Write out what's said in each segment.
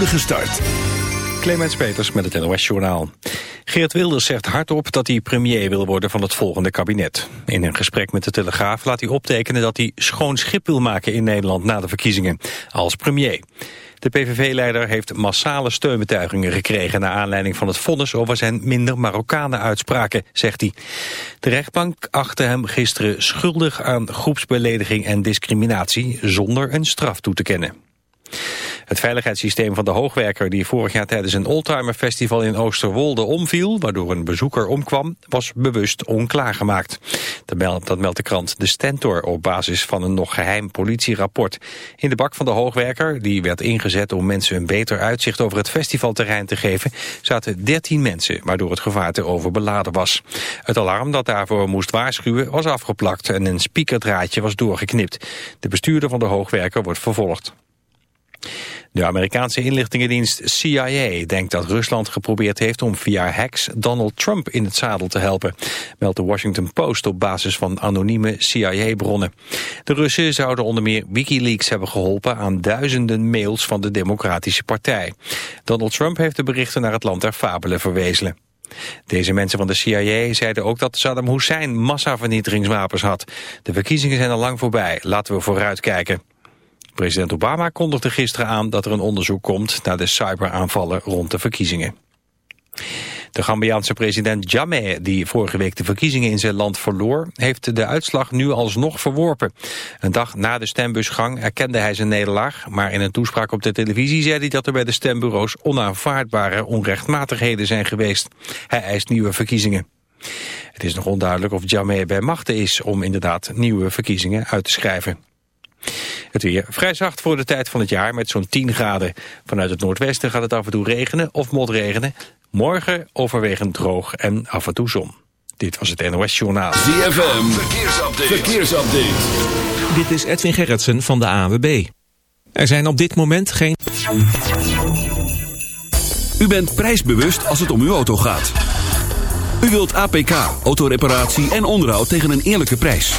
spoedige start. Clemens Peters met het NOS Journaal. Geert Wilders zegt hardop dat hij premier wil worden van het volgende kabinet. In een gesprek met de Telegraaf laat hij optekenen dat hij schoon schip wil maken in Nederland na de verkiezingen, als premier. De PVV-leider heeft massale steunbetuigingen gekregen... naar aanleiding van het vonnis over zijn minder Marokkanen uitspraken, zegt hij. De rechtbank achtte hem gisteren schuldig aan groepsbelediging en discriminatie... zonder een straf toe te kennen. Het veiligheidssysteem van de hoogwerker die vorig jaar tijdens een oldtimerfestival in Oosterwolde omviel, waardoor een bezoeker omkwam, was bewust onklaargemaakt. Dat meldt de krant De Stentor op basis van een nog geheim politierapport. In de bak van de hoogwerker, die werd ingezet om mensen een beter uitzicht over het festivalterrein te geven, zaten 13 mensen, waardoor het gevaar te overbeladen was. Het alarm dat daarvoor moest waarschuwen was afgeplakt en een speakerdraadje was doorgeknipt. De bestuurder van de hoogwerker wordt vervolgd. De Amerikaanse inlichtingendienst CIA denkt dat Rusland geprobeerd heeft om via hacks Donald Trump in het zadel te helpen, meldt de Washington Post op basis van anonieme CIA-bronnen. De Russen zouden onder meer Wikileaks hebben geholpen aan duizenden mails van de Democratische Partij. Donald Trump heeft de berichten naar het land der fabelen verwezelen. Deze mensen van de CIA zeiden ook dat Saddam Hussein massavernietigingswapens had. De verkiezingen zijn al lang voorbij, laten we vooruitkijken. President Obama kondigde gisteren aan dat er een onderzoek komt naar de cyberaanvallen rond de verkiezingen. De Gambiaanse president Jammeh, die vorige week de verkiezingen in zijn land verloor, heeft de uitslag nu alsnog verworpen. Een dag na de stembusgang erkende hij zijn nederlaag, maar in een toespraak op de televisie zei hij dat er bij de stembureaus onaanvaardbare onrechtmatigheden zijn geweest. Hij eist nieuwe verkiezingen. Het is nog onduidelijk of Jammeh bij machten is om inderdaad nieuwe verkiezingen uit te schrijven. Het weer vrij zacht voor de tijd van het jaar met zo'n 10 graden. Vanuit het noordwesten gaat het af en toe regenen of motregenen. Morgen overwegend droog en af en toe zon. Dit was het NOS Journaal. ZFM, verkeersupdate. verkeersupdate. Dit is Edwin Gerritsen van de AWB. Er zijn op dit moment geen... U bent prijsbewust als het om uw auto gaat. U wilt APK, autoreparatie en onderhoud tegen een eerlijke prijs.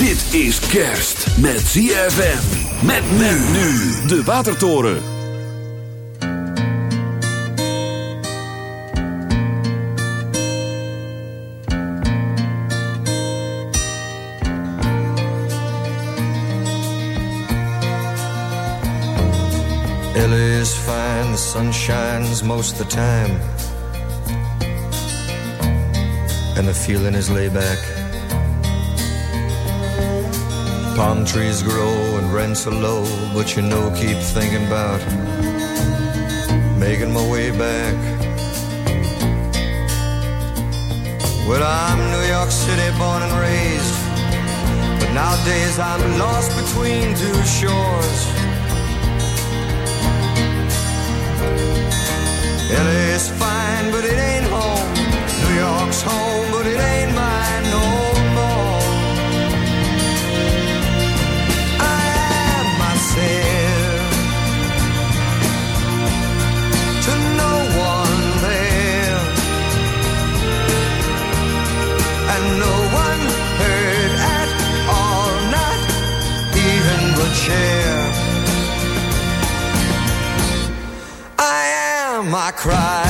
Dit is kerst met ZFM. Met men nu. De Watertoren. LA is fine, the sun shines most the time. And the feeling is laid back. Palm trees grow and rents are low, but you know, keep thinking about making my way back. Well, I'm New York City born and raised, but nowadays I'm lost between two shores. LA's fine, but it ain't home. New York's home, but it ain't mine chair. I am, I cried.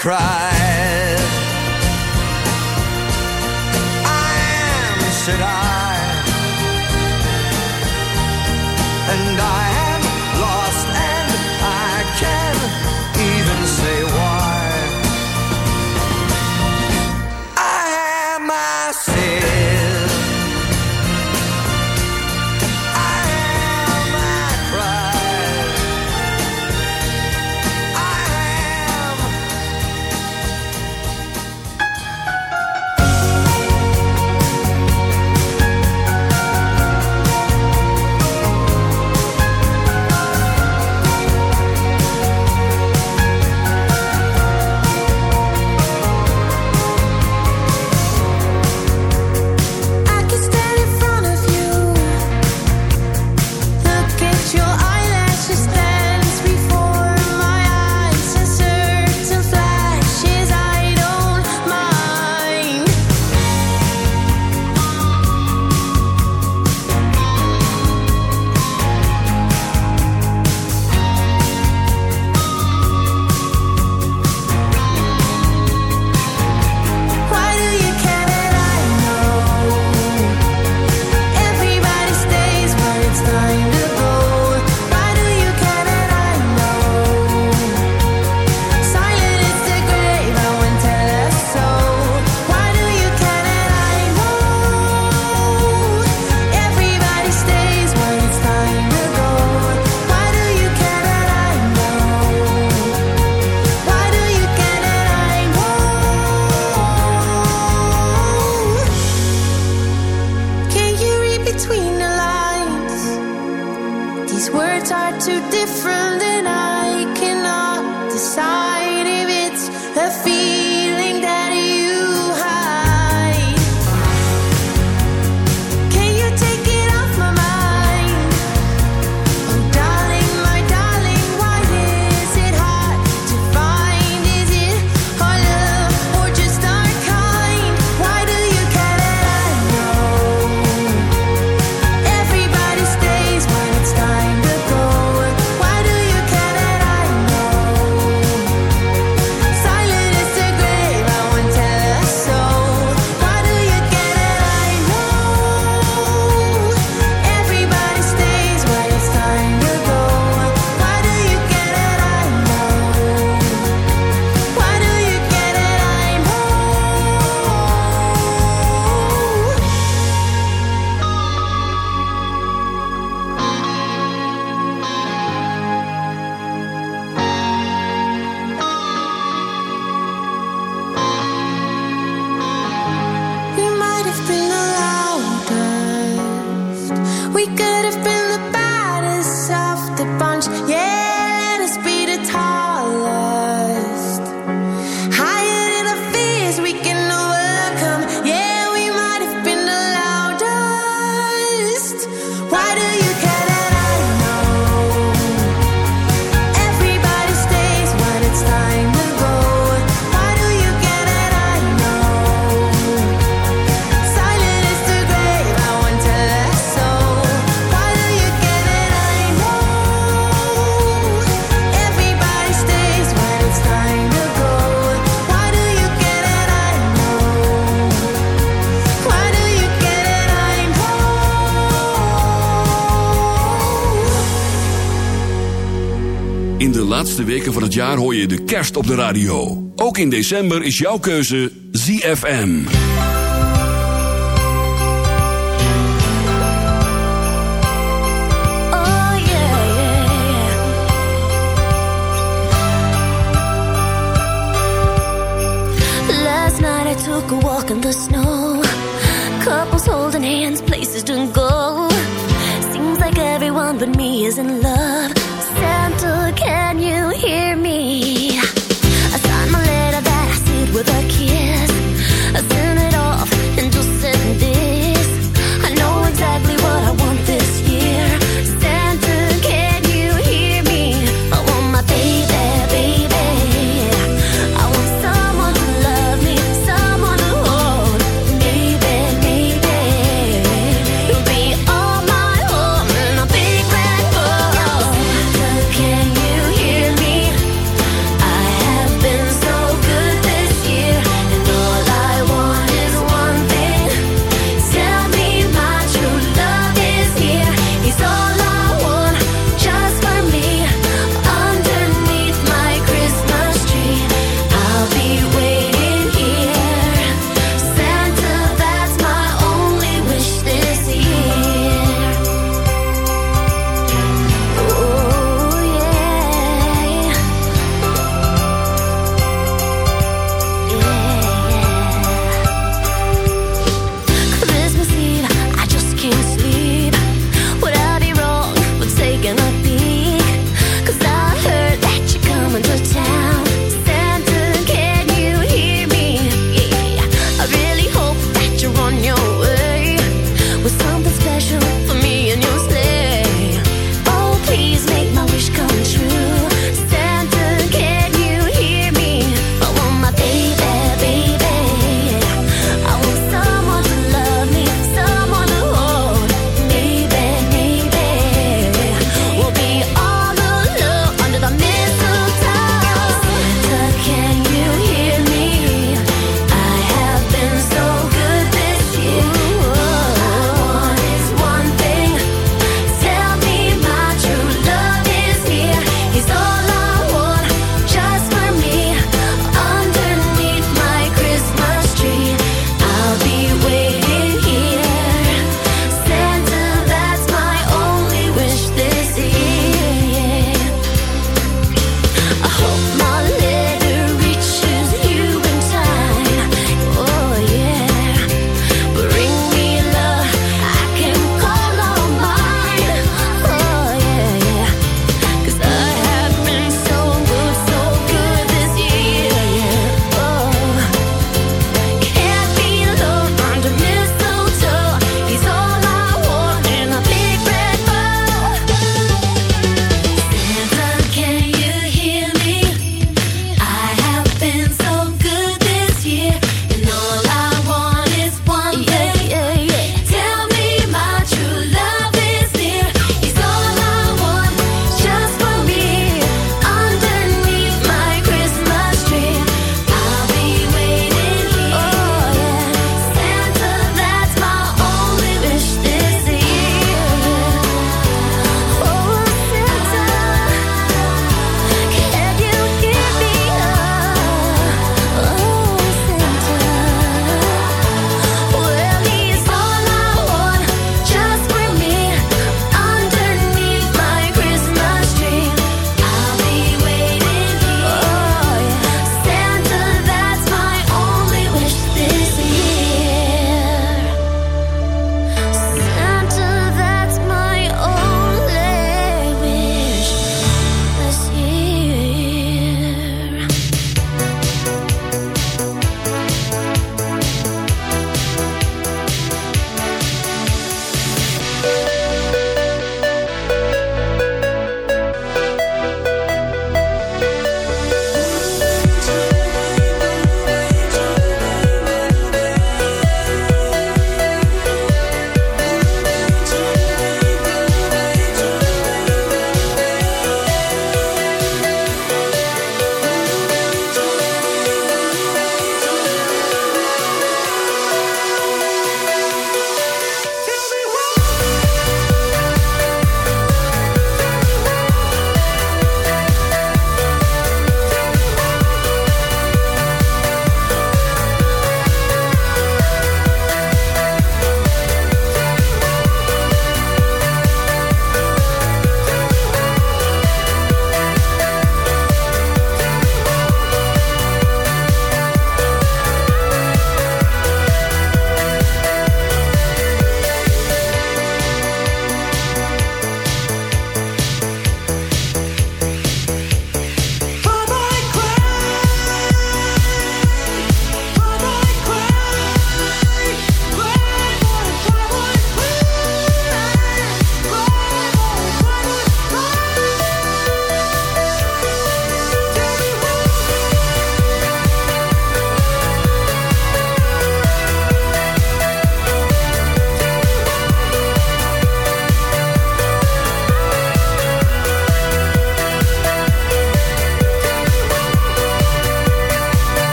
cry. Laatste weken van het jaar hoor je de kerst op de radio. Ook in december is jouw keuze ZFM. Oh took a walk in the snow. Couples holding hands, places to go. Seems like everyone but me is in love.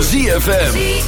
ZFM.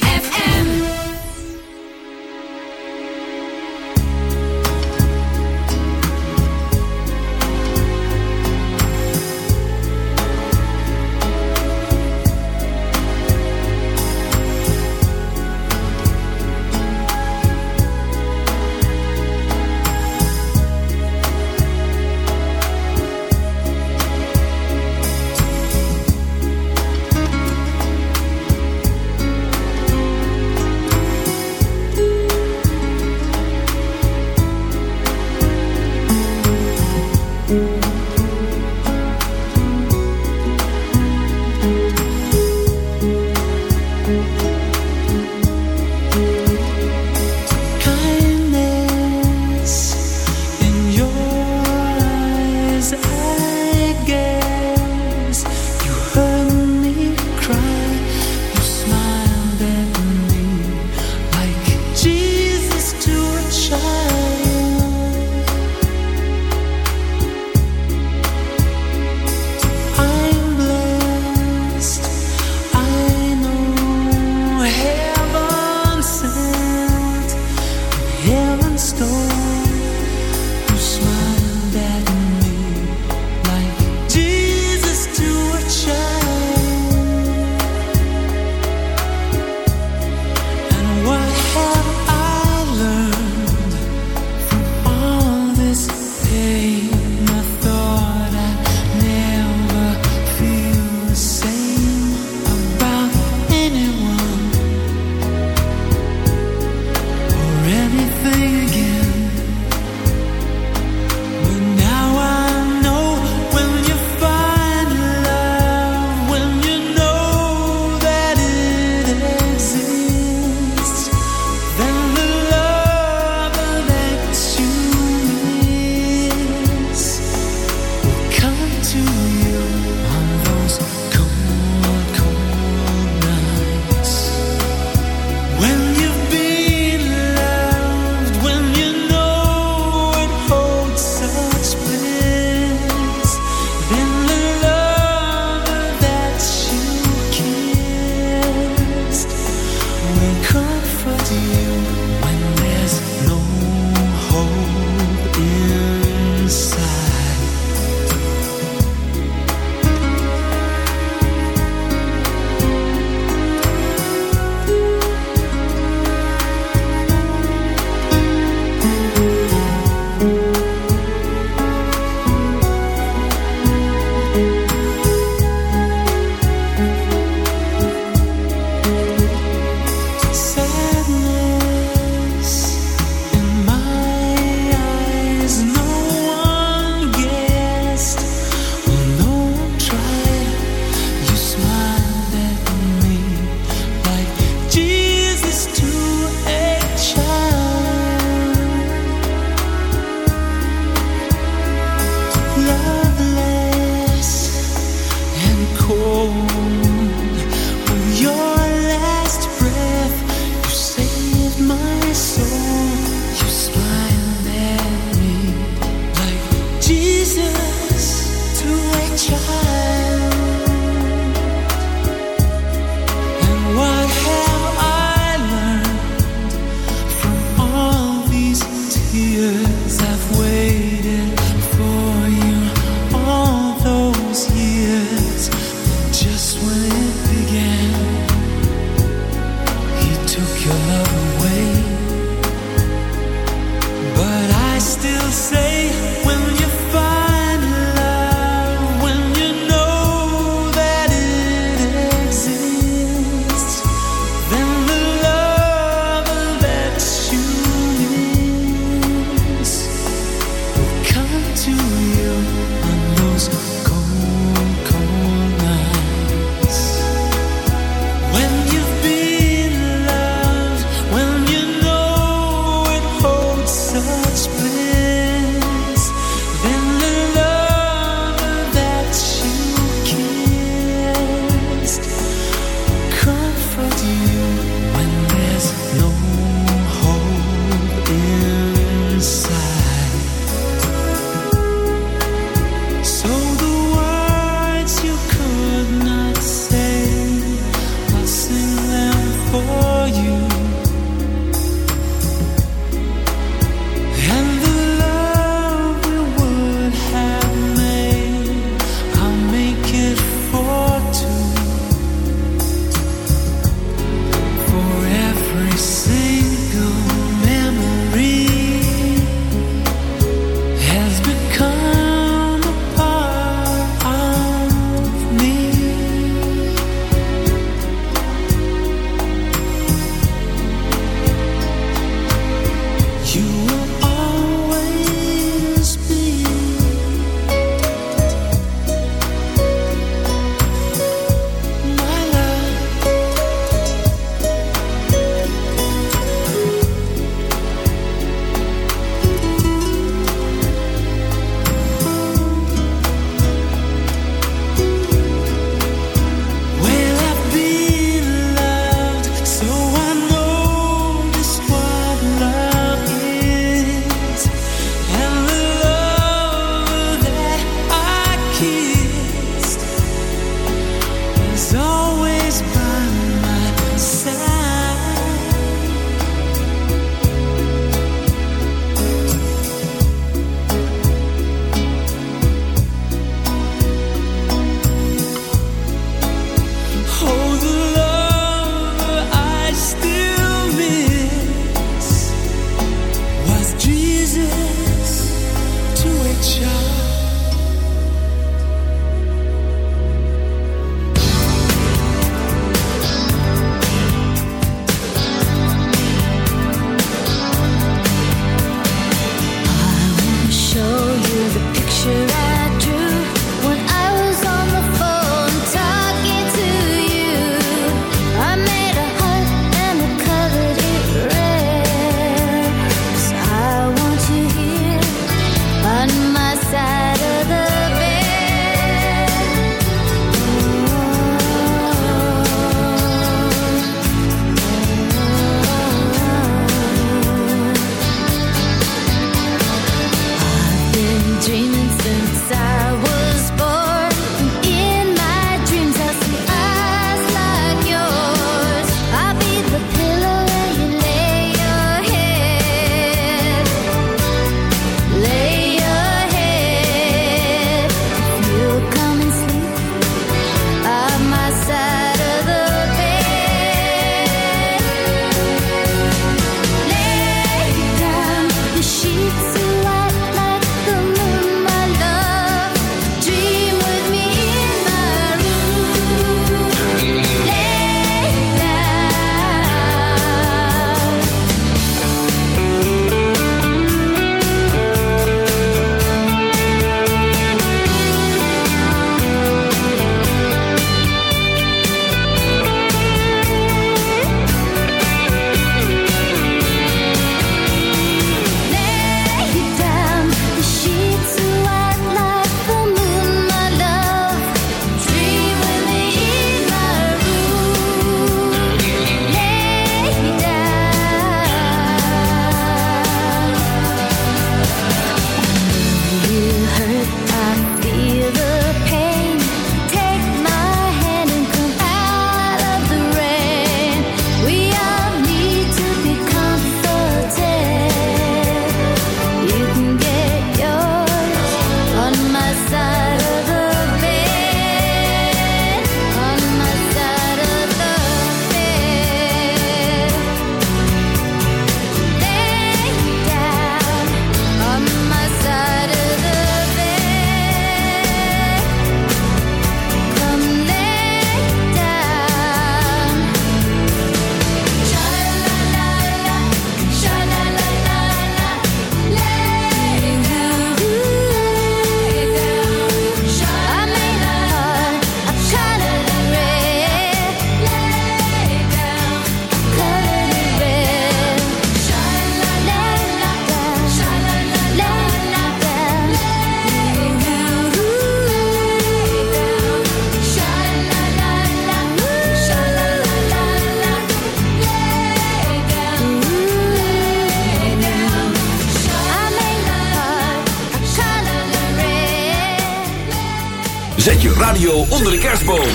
onder de kerstboom.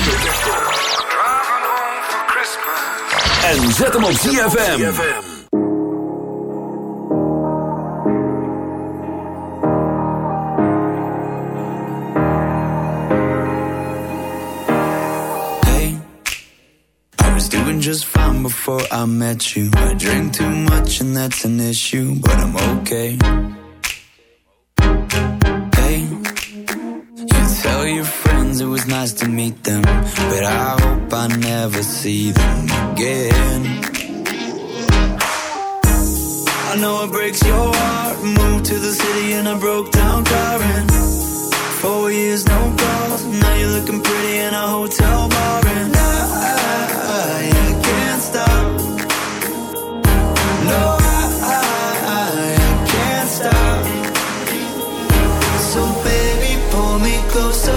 En zet hem op ZFM. just fine before I met you. I drink too much and that's an issue, but I'm okay. go so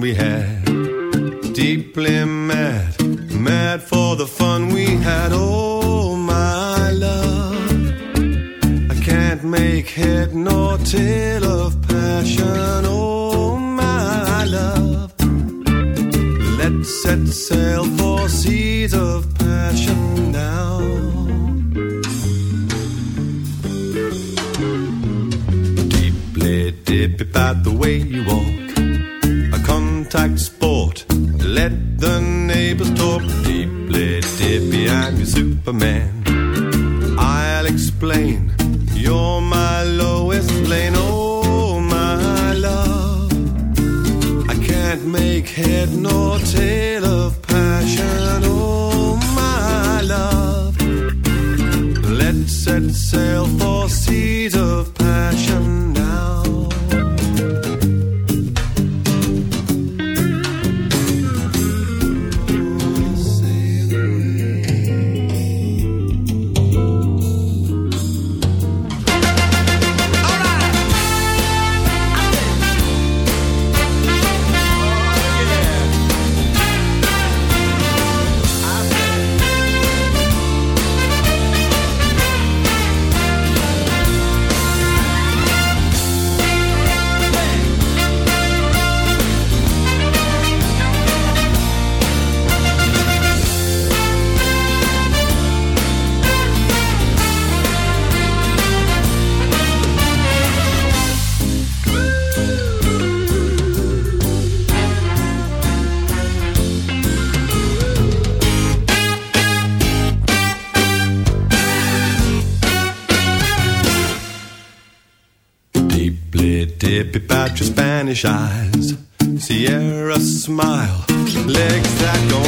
we had. your Spanish eyes, Sierra smile, legs that go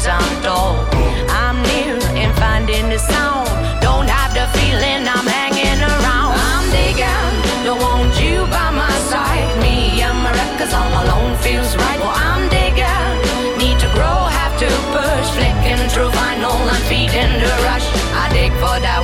stories untold. I'm near in finding the sound. Don't have the feeling I'm hanging around. I'm digging, don't want you by my side. Me and my records all alone feels right. Well, I'm digging, need to grow, have to push. Flicking through vinyl and feeding the rush. I dig for that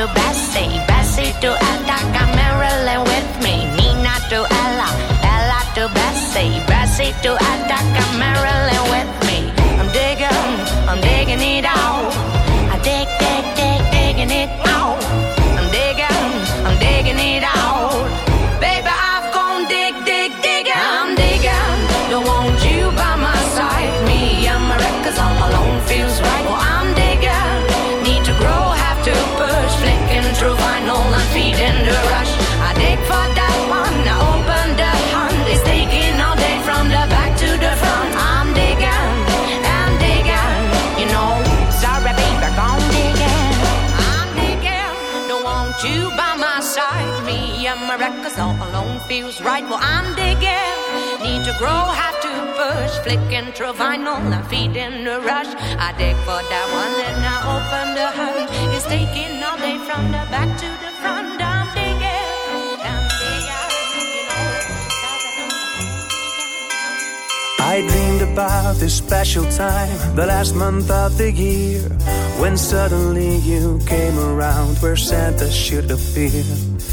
to Bessie, Bessie to Aretha, Marilyn with me. Nina to Ella, Ella to Bessie, Bessie to feels right. Well, I'm digging, need to grow, have to push. Flicking through vinyl and feeding the rush. I dig for that one and I open the hunt. It's taking all day from the back to the front. I'm digging, I'm digging. I dreamed about this special time, the last month of the year, when suddenly you came around where Santa should appear.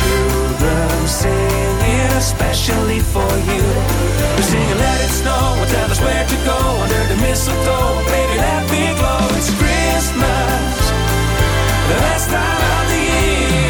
Children singing, especially for you. They're singing, let it snow, and tell us where to go under the mistletoe. Baby, let me glow, it's Christmas, the best time of the year.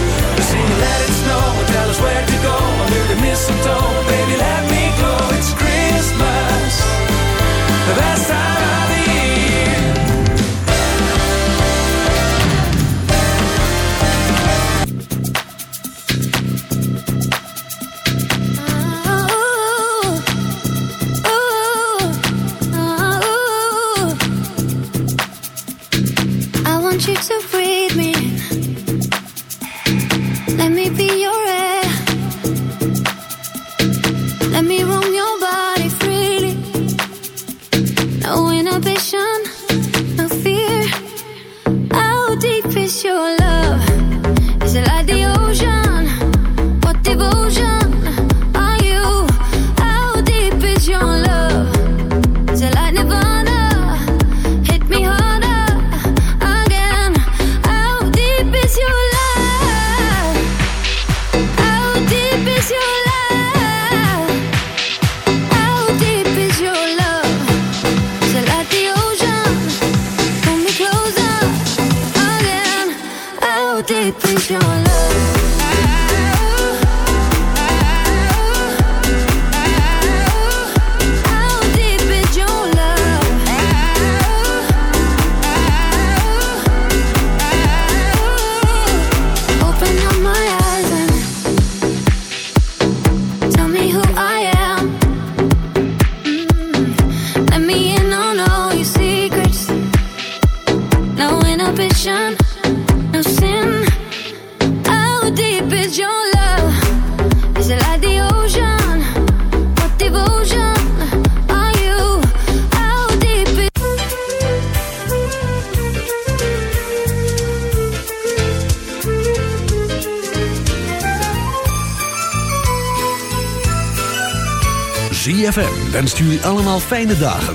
Sing, let it snow, and tell us where to go. Under the mistletoe. Baby, let me glow, it's Christmas, the best time of the allemaal fijne dagen.